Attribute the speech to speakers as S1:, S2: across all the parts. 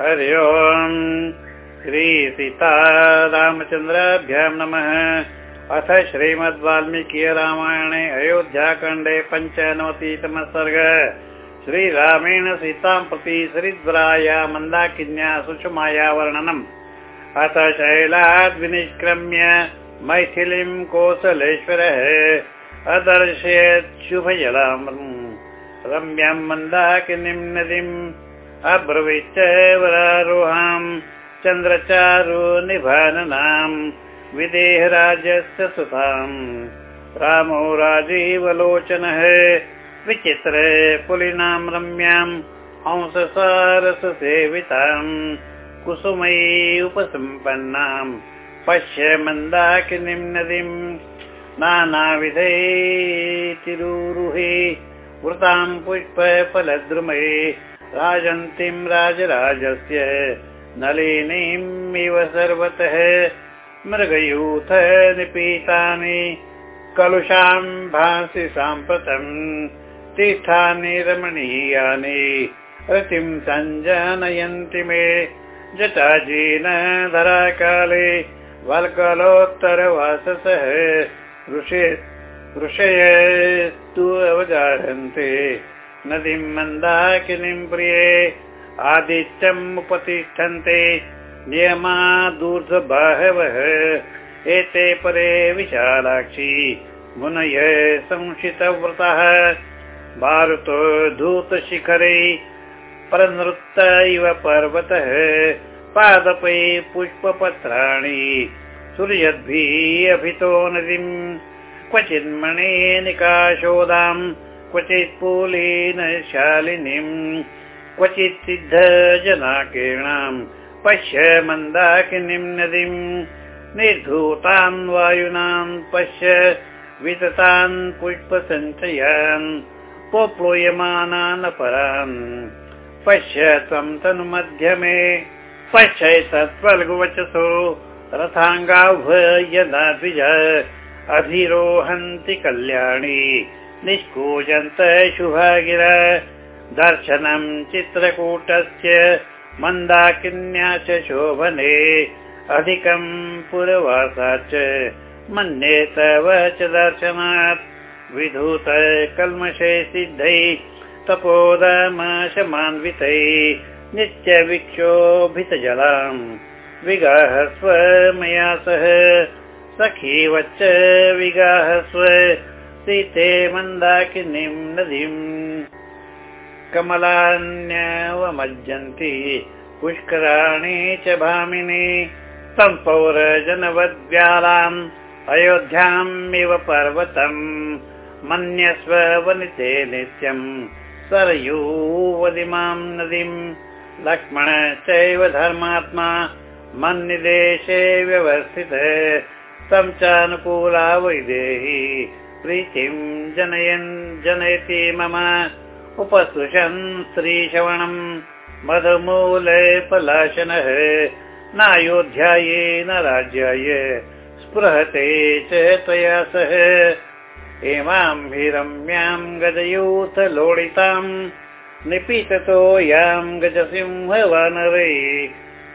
S1: हरि ओम्। श्रीसीता रामचन्द्राभ्यां नमः। अथ श्रीमद् वाल्मीकि रामायणे अयोध्याखण्डे पञ्चनवतितमः सर्ग। श्रीरामेण सीतां प्रति श्रीद्वराया मन्दाकिन्या सुषमाया वर्णनम् अथ शैलाद् विनिष्क्रम्य मैथिलीं कोसलेश्वरः अदर्शयत् शुभजलां रम्यां मन्दाकिनीं नदीम् अब्रवीच्च वरारोहां चन्द्रचारु निभाननाम् विदेहराजस्य सुताम्। रामो राजीवलोचनः विचित्र पुलिनां रम्यां हंससारससेविताम् कुसुमयी उपसम्पन्नाम् पश्य मन्दाकिनीं नदीम् नानाविधे तिरुरुहे वृतां पुष्पफलद्रुमये राजन्तीं राजराजस्य नलिनीमिव सर्वतः। मृगयूथ निपीतानि कलुषां भासि साम्प्रतम् तीर्थानि रमणीयानि रतिं सञ्जानयन्ति मे। जटाजीन धराकाले वल्कलोत्तरवाससः ऋषे ऋषयस्तु अवजायन्ते नदीं मन्दाकिनीं प्रिये आदित्यम् उपतिष्ठन्ते नियमा दूर्धबाहवः एते परे विशालाक्षी मुनय संशितव्रतः। भारुतो धूतशिखरे प्रनृत्त इव पर्वतः। पादपै पुष्पपत्राणि सूर्यद्भिः अभितो नदीम्। क्वचिन्मणे निकाशोदाम् क्वचित् पूलेन शालिनीम् क्वचित् सिद्ध जनाकीर्णाम् पश्य मन्दाकिनीम् नदीम् निर्धूतान् वायुनान् पश्य विततान् पुष्पसञ्चयान् पोप्लूयमानान् अपरान्। पश्य त्वम् तन्मध्यमे पश्यैतत्फल्गुवचसो रथाङ्गाभ यदा द्विज अभिरोहन्ति कल्याणी निष्कूजन्त शुभागिर। दर्शनम् चित्रकूटस्य मन्दाकिन्या च शोभने अधिकम् पुरवासा च मन्ये तव च दर्शनात्। विधूत कल्मषे सिद्धै तपोदमशमान्वितै नित्यविक्षोभितजलाम् विगाहस्व मया सह। सखी वच्च विगाहस्व सीते मन्दाकिनीं नदीम् कमलान्यवमज्जन्ति पुष्कराणि च भामिनि। सम्पौरजनवद्व्यालाम् अयोध्याम् इव पर्वतम्। मन्यस्व वनिते नित्यम्। सरयूवदिमां नदीम्। लक्ष्मण चैव धर्मात्मा। मन्निदेशे व्यवस्थितः। तं चानुकूला वैदेही प्रीतिं जनयन् जनयति मम उपसृशन् श्रीश्रवणम् मधुमूले पलाशनः नायोध्याये न राज्याय स्पृहते च त्वया सह। रम्यां गजयूथ लोडिताम् निपीततो यां गजसिंहवानरे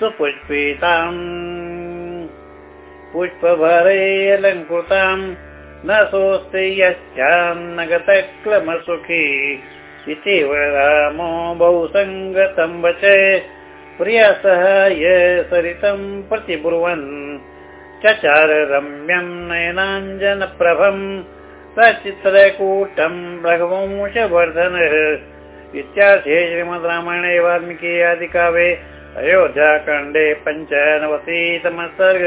S1: सुपुष्पिताम् पुष्पभरे अलङ्कृताम् न सोऽस्ति यश्चान्न गतक्लमसुखी इति रामो बहु सङ्गतं वच प्रिया सरितम् प्रतिब्रुवन् चचार रम्यं नयनाञ्जनप्रभम् सचित्रकूटम् रघुवंशवर्धनः इत्यार्थे श्रीमद् रामायणे वाल्मीकि आदिकाव्ये अयोध्याकाण्डे पञ्चनवतितमः सर्ग